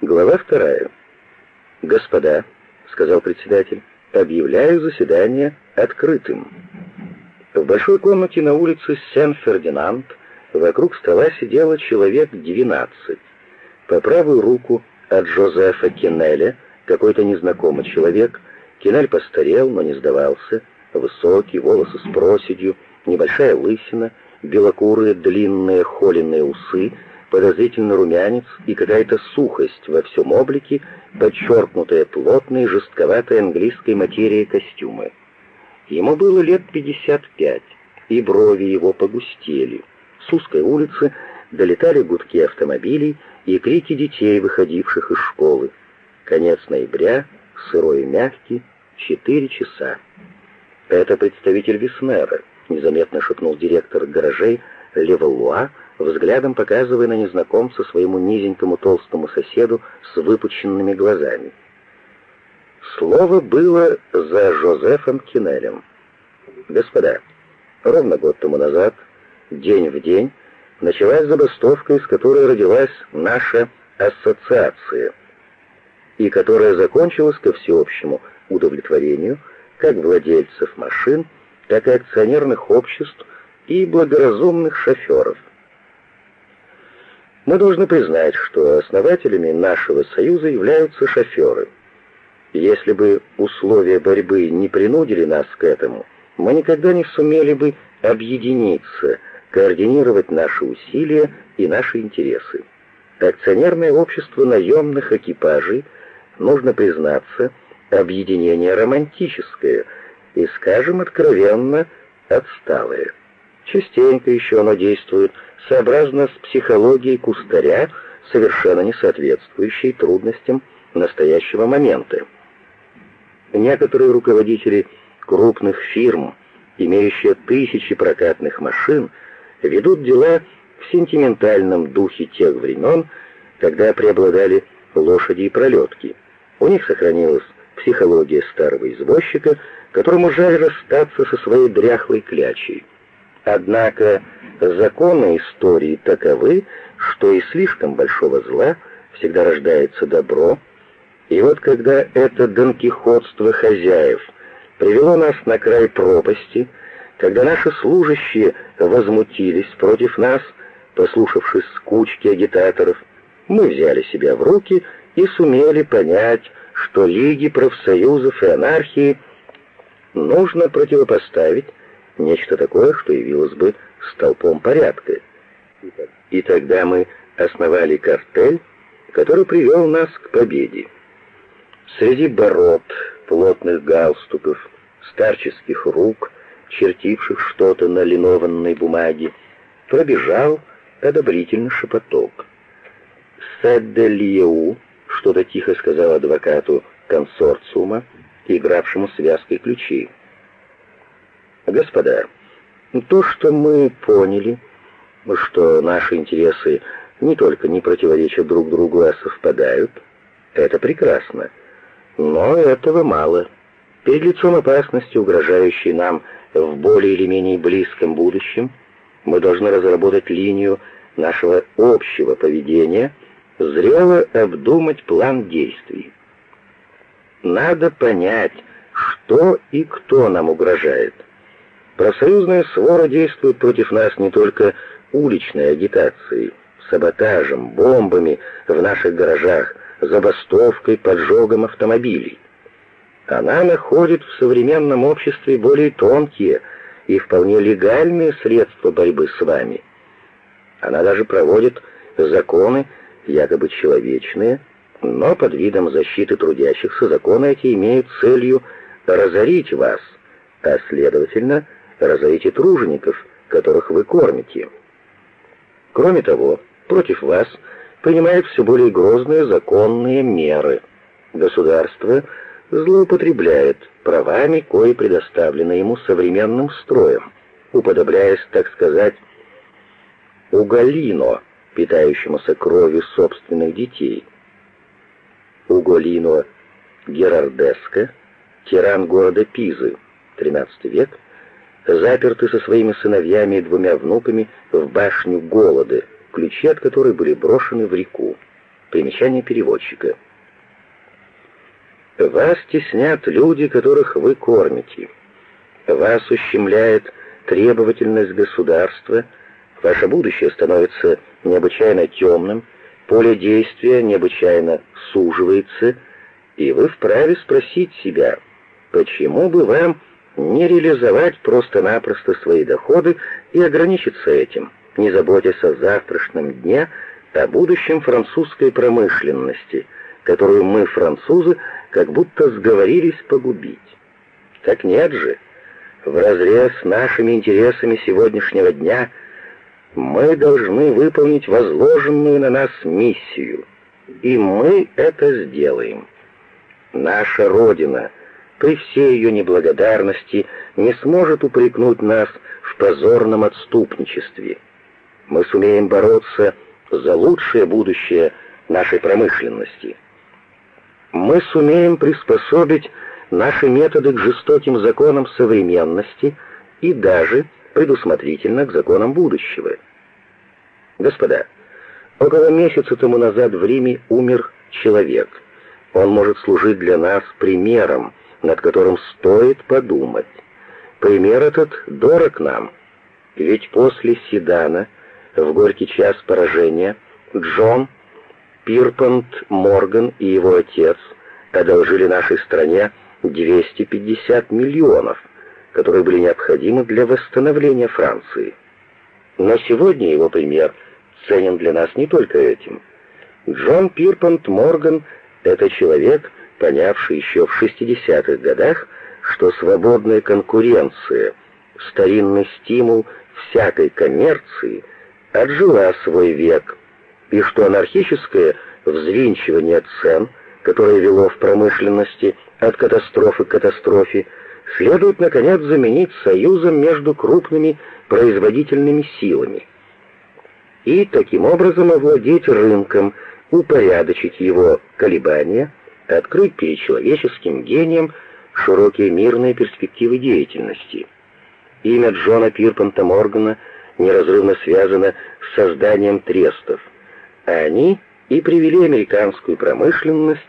Глава вторая. «Господа», — сказал председатель, — «объявляю заседание открытым». В большой комнате на улице Сен-Фердинанд вокруг стола сидело человек двенадцать. По правую руку от Жозефа Кеннеля какой-то незнакомый человек. Кеннель постарел, но не сдавался. Высокий, волосы с проседью, небольшая лысина, белокурые длинные холеные усы — подозрительный румянец и какая-то сухость во всем облике, подчеркнутая плотной, жестковатой английской материей костюма. Ему было лет 55, и брови его погустели. С узкой улицы долетали гудки автомобилей и крики детей, выходивших из школы. Конец ноября, сырой и мягкий, четыре часа. «Это представитель Веснера», — незаметно шепнул директор гаражей Левалуа, взглядом показывая на незнакомца своему низенькому толстому соседу с выпученными глазами. Слово было за Жозефом Кинелем. Господа, ровно год тому назад, день в день, началась забастовка, из которой родилась наша ассоциация, и которая закончилась ко всеобщему удовлетворению как владельцев машин, так и акционерных обществ и благоразумных шоферов – мы должны признать, что основателями нашего союза являются шоферы. Если бы условия борьбы не принудили нас к этому, мы никогда не сумели бы объединиться, координировать наши усилия и наши интересы. Акционерное общество наемных экипажей, нужно признаться, объединение романтическое и, скажем откровенно, отсталое. Частенько еще оно действует сообразно с психологией кустаря, совершенно не соответствующей трудностям настоящего момента. Некоторые руководители крупных фирм, имеющие тысячи прокатных машин, ведут дела в сентиментальном духе тех времен, когда преобладали лошади и пролетки. У них сохранилась психология старого извозчика, которому жаль расстаться со своей дряхлой клячей. Однако законы истории таковы, что из слишком большого зла всегда рождается добро, и вот когда это донкихотство хозяев привело нас на край пропасти, когда наши служащие возмутились против нас, послушавшись скучки агитаторов, мы взяли себя в руки и сумели понять, что лиги профсоюзов и анархии нужно противопоставить нечто такое, что явилось бы столпом порядка. И тогда мы основали картель, который привел нас к победе. Среди бород, плотных галстуков, старческих рук, чертивших что-то на линованной бумаге, пробежал одобрительный шепоток. «Сэдделиеу», — что-то тихо сказал адвокату консорциума, игравшему связкой ключей. Господа, то, что мы поняли, что наши интересы не только не противоречат друг другу, а совпадают, это прекрасно. Но этого мало. Перед лицом опасности, угрожающей нам в более или менее близком будущем, мы должны разработать линию нашего общего поведения, зрело обдумать план действий. Надо понять, что и кто нам угрожает. Профсоюзная свора действует против нас не только уличной агитацией, саботажем, бомбами в наших гаражах, забастовкой, поджогом автомобилей. Она находит в современном обществе более тонкие и вполне легальные средства борьбы с вами. Она даже проводит законы, якобы человечные, но под видом защиты трудящихся законы эти имеют целью разорить вас, а следовательно, разорите тружеников, которых вы кормите. Кроме того, против вас принимают все более грозные законные меры. Государство злоупотребляет правами, кои предоставлены ему современным строем, уподобляясь, так сказать, Уголино, питающемуся кровью собственных детей. Уголино Герардеско, тиран города Пизы, XIII век, запертый со своими сыновьями и двумя внуками в башню голода, ключи от которой были брошены в реку. Примечание переводчика. Вас теснят люди, которых вы кормите. Вас ущемляет требовательность государства, ваше будущее становится необычайно темным, поле действия необычайно суживается, и вы вправе спросить себя, почему бы вам не реализовать просто-напросто свои доходы и ограничиться этим, не заботясь о завтрашнем дне, о будущем французской промышленности, которую мы, французы, как будто сговорились погубить. Так нет же, вразрез с нашими интересами сегодняшнего дня мы должны выполнить возложенную на нас миссию, и мы это сделаем. Наша Родина — при всей ее неблагодарности не сможет упрекнуть нас в позорном отступничестве. Мы сумеем бороться за лучшее будущее нашей промышленности. Мы сумеем приспособить наши методы к жестоким законам современности и даже предусмотрительно к законам будущего. Господа, около месяца тому назад в Риме умер человек. Он может служить для нас примером, над которым стоит подумать. Пример этот дорог нам, ведь после Седана, в горький час поражения, Джон Пирпант Морган и его отец одолжили нашей стране 250 миллионов, которые были необходимы для восстановления Франции. Но сегодня его пример ценен для нас не только этим. Джон Пирпант Морган — это человек, понявший еще в 60-х годах, что свободная конкуренция, старинный стимул всякой коммерции, отжила свой век, и что анархическое взвинчивание цен, которое вело в промышленности от катастрофы к катастрофе, следует, наконец, заменить союзом между крупными производительными силами и таким образом овладеть рынком, упорядочить его колебания, открыть перед человеческим гением широкие мирные перспективы деятельности. Имя Джона Пирпанта Моргана неразрывно связано с созданием трестов, а они и привели американскую промышленность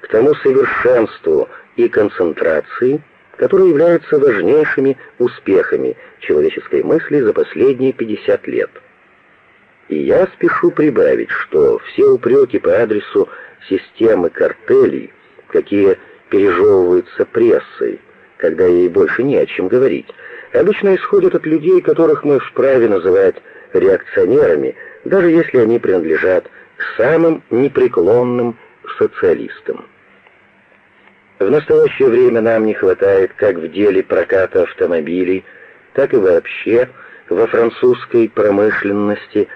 к тому совершенству и концентрации, которые являются важнейшими успехами человеческой мысли за последние 50 лет. И я спешу прибавить, что все упреки по адресу системы картелей, какие пережевываются прессой, когда ей больше не о чем говорить, обычно исходят от людей, которых мы вправе называть реакционерами, даже если они принадлежат к самым непреклонным социалистам. В настоящее время нам не хватает как в деле проката автомобилей, так и вообще во французской промышленности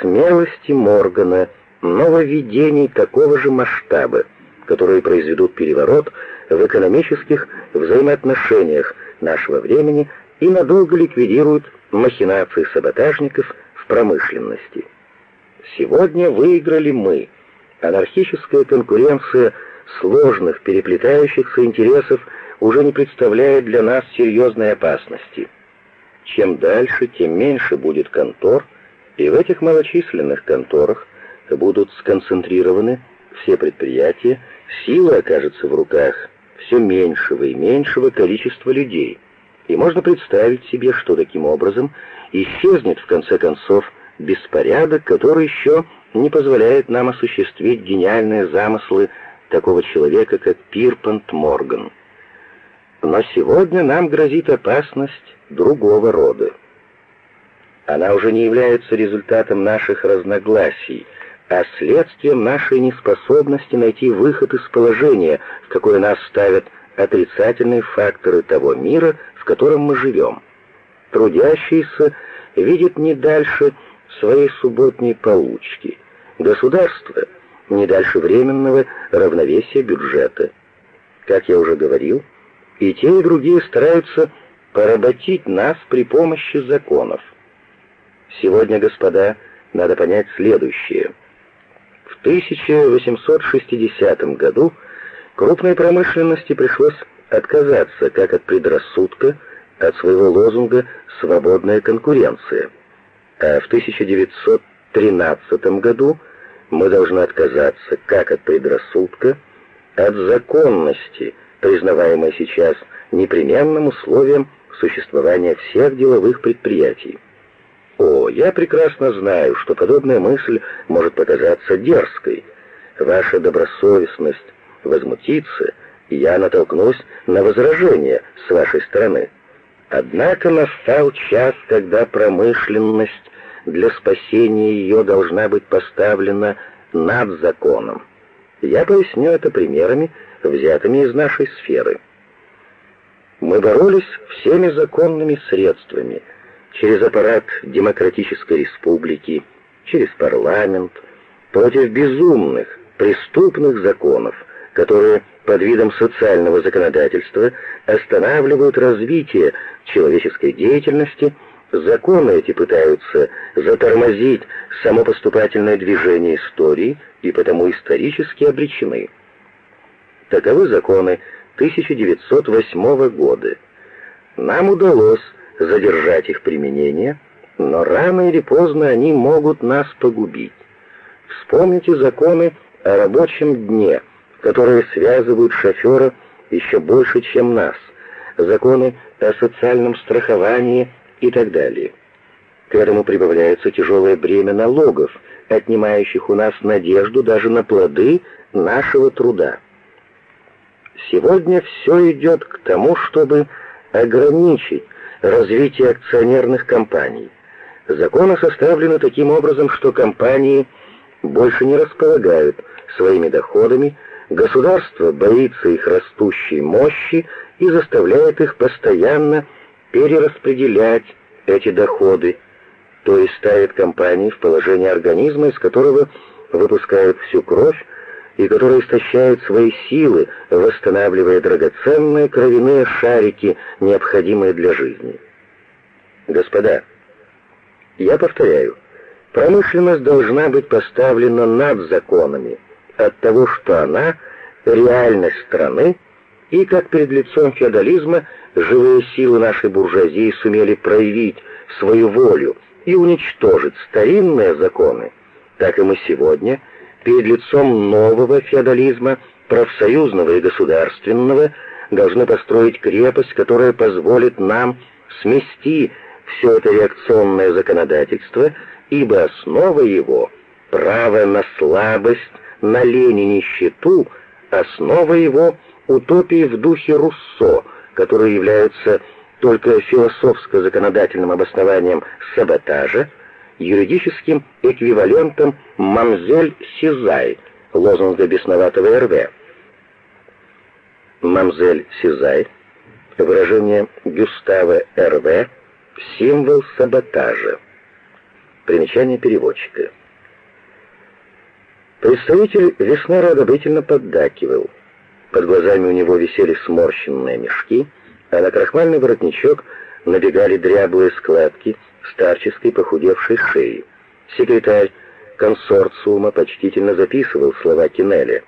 смелости Моргана – нововведений такого же масштаба, которые произведут переворот в экономических взаимоотношениях нашего времени и надолго ликвидируют махинации саботажников в промышленности. Сегодня выиграли мы. Анархическая конкуренция сложных, переплетающихся интересов уже не представляет для нас серьезной опасности. Чем дальше, тем меньше будет контор, и в этих малочисленных конторах будут сконцентрированы все предприятия, сила окажется в руках все меньшего и меньшего количества людей. И можно представить себе, что таким образом исчезнет в конце концов беспорядок, который еще не позволяет нам осуществить гениальные замыслы такого человека, как Пирпант Морган. Но сегодня нам грозит опасность другого рода. Она уже не является результатом наших разногласий, а следствием нашей неспособности найти выход из положения, в какое нас ставят отрицательные факторы того мира, в котором мы живем. Трудящийся видит не дальше своей субботней получки. Государство не дальше временного равновесия бюджета. Как я уже говорил, и те, и другие стараются поработить нас при помощи законов. Сегодня, господа, надо понять следующее – в 1860 году крупной промышленности пришлось отказаться как от предрассудка, от своего лозунга «свободная конкуренция», а в 1913 году мы должны отказаться как от предрассудка, от законности, признаваемой сейчас непременным условием существования всех деловых предприятий. Я прекрасно знаю, что подобная мысль может показаться дерзкой. Ваша добросовестность возмутится, и я натолкнусь на возражение с вашей стороны. Однако настал час, когда промышленность для спасения ее должна быть поставлена над законом. Я поясню это примерами, взятыми из нашей сферы. Мы боролись всеми законными средствами, через аппарат демократической республики, через парламент, против безумных, преступных законов, которые под видом социального законодательства останавливают развитие человеческой деятельности, законы эти пытаются затормозить само поступательное движение истории и потому исторически обречены. Таковы законы 1908 года. Нам удалось задержать их применение, но рано или поздно они могут нас погубить. Вспомните законы о рабочем дне, которые связывают шофера еще больше, чем нас, законы о социальном страховании и так далее. К этому прибавляется тяжелое бремя налогов, отнимающих у нас надежду даже на плоды нашего труда. Сегодня все идет к тому, чтобы ограничить развитие акционерных компаний. Законы составлены таким образом, что компании больше не располагают своими доходами, государство боится их растущей мощи и заставляет их постоянно перераспределять эти доходы, то есть ставит компании в положение организма, из которого выпускают всю кровь, и который истощает свои силы, восстанавливая драгоценные кровяные шарики, необходимые для жизни. Господа, я повторяю, промышленность должна быть поставлена над законами от того, что она — реальность страны, и как перед лицом феодализма живые силы нашей буржуазии сумели проявить свою волю и уничтожить старинные законы, так и мы сегодня — перед лицом нового феодализма, профсоюзного и государственного, должны построить крепость, которая позволит нам смести все это реакционное законодательство, ибо основа его — право на слабость, на лень и нищету, основа его — утопии в духе Руссо, которые являются только философско-законодательным обоснованием саботажа, юридическим эквивалентом «Мамзель Сизай» лозунга бесноватого РВ. «Мамзель Сизай» — выражение Гюстава РВ, символ саботажа. Примечание переводчика. Представитель весьма одобрительно поддакивал. Под глазами у него висели сморщенные мешки, а на крахмальный воротничок набегали дряблые складки — старческой похудевшей шеи. Секретарь консорциума почтительно записывал слова Кинелли.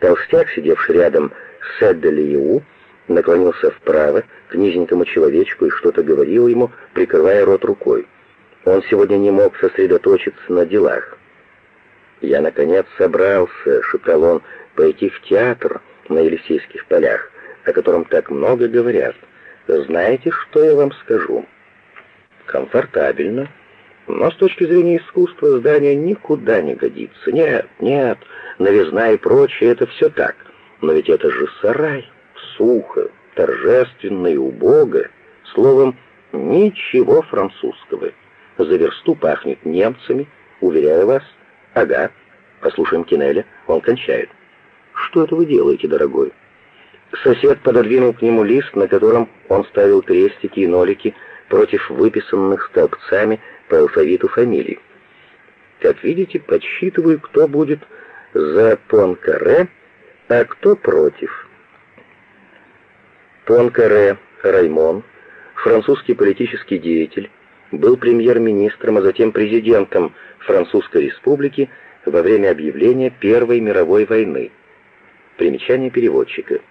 Толстяк, сидевший рядом с Эдделиу, наклонился вправо к низенькому человечку и что-то говорил ему, прикрывая рот рукой. Он сегодня не мог сосредоточиться на делах. «Я, наконец, собрался», — шептал он, — «пойти в театр на Елисейских полях, о котором так много говорят. Знаете, что я вам скажу?» Комфортабельно, но с точки зрения искусства здание никуда не годится. Нет, нет, новизна и прочее — это все так. Но ведь это же сарай, сухо, торжественно и убого. Словом, ничего французского. За версту пахнет немцами, уверяю вас. Ага, послушаем Кинеля, он кончает. Что это вы делаете, дорогой? Сосед пододвинул к нему лист, на котором он ставил крестики и нолики, против выписанных столбцами по алфавиту фамилий. Как видите, подсчитываю, кто будет за Понкаре, а кто против. Понкаре Раймон, французский политический деятель, был премьер-министром, а затем президентом Французской республики во время объявления Первой мировой войны. Примечание переводчика –